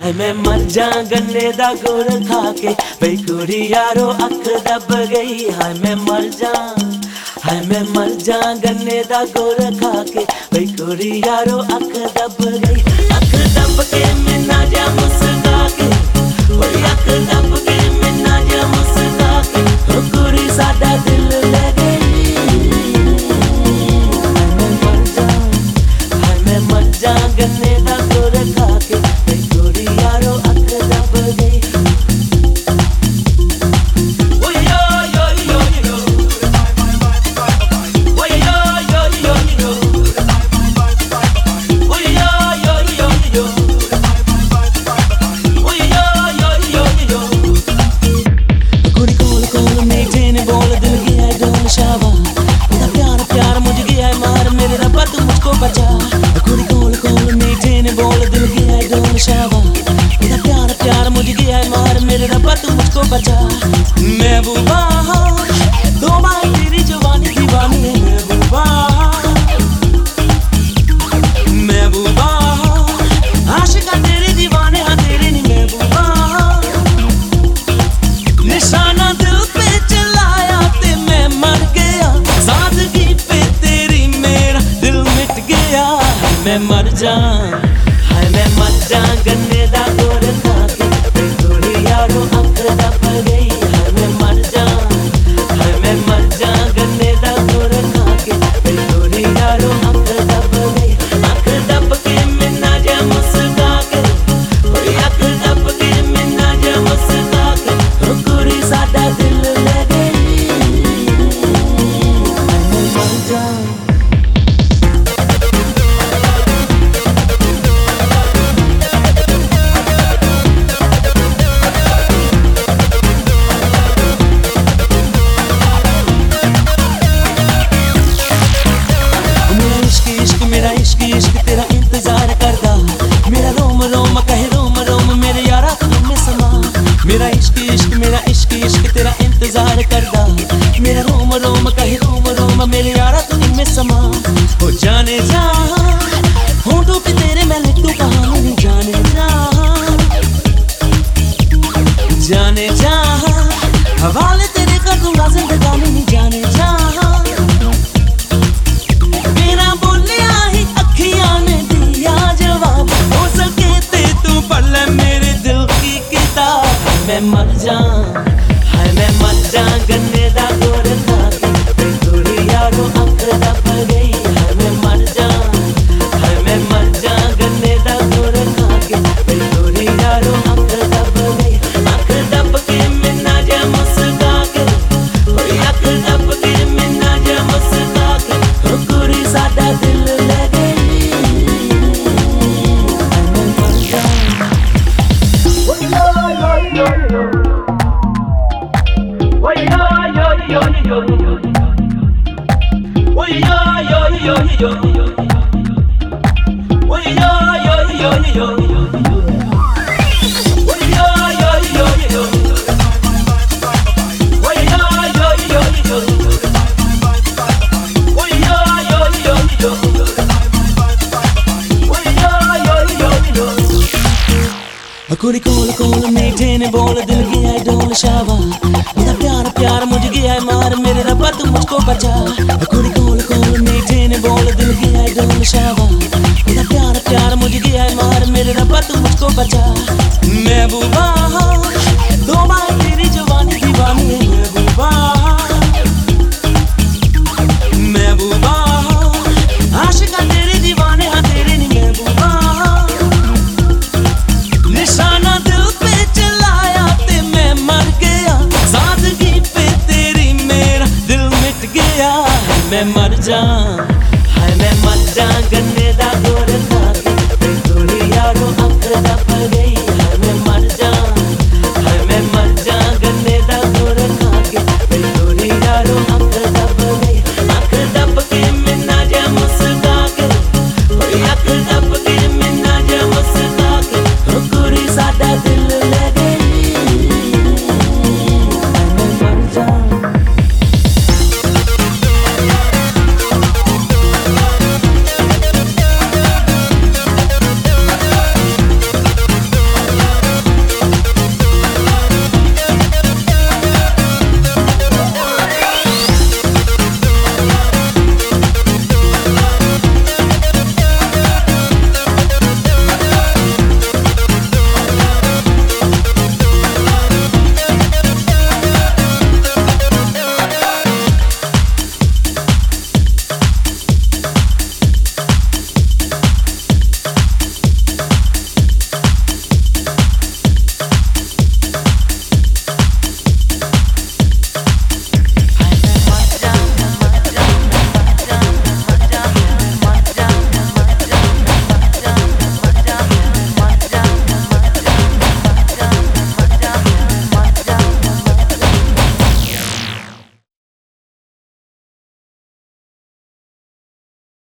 मैं मर जा गले दा गुड़ खा के भई कुड़ी यारो अख दब गई। हाय मैं मर जा, हाय मैं मर जा गले दा गुड़ खा के भई कुड़ी यारो अख दब गई। अख दब के मैं ना जा मर जा हो जाने जा, होठों पे तेरे मैं लट्टू तो कहा जाने जा। जाने जा, हवाले तेरे का थोड़ा जिंदगानी नहीं जाने जा। बोलिया ही अखियाँ जवाब, हो सके तू पढ़ मेरे दिल की किताब। मैं मर जा, हाय मैं मर जा, गन्ने दा गोरंदा तेरी यारो अंक Kuri kola kola ne tene bola dil gaya dola shava है, मार मेरे रब्बा, तू मुझको बचा। कुड़ी कोल कोल मीठे ने बोल, दिल की गया डोल शावा। प्यार प्यार मुझे दिया है, मार मेरे रब्बा, तू मुझको बचा। मर जा मैं मर जा गंदा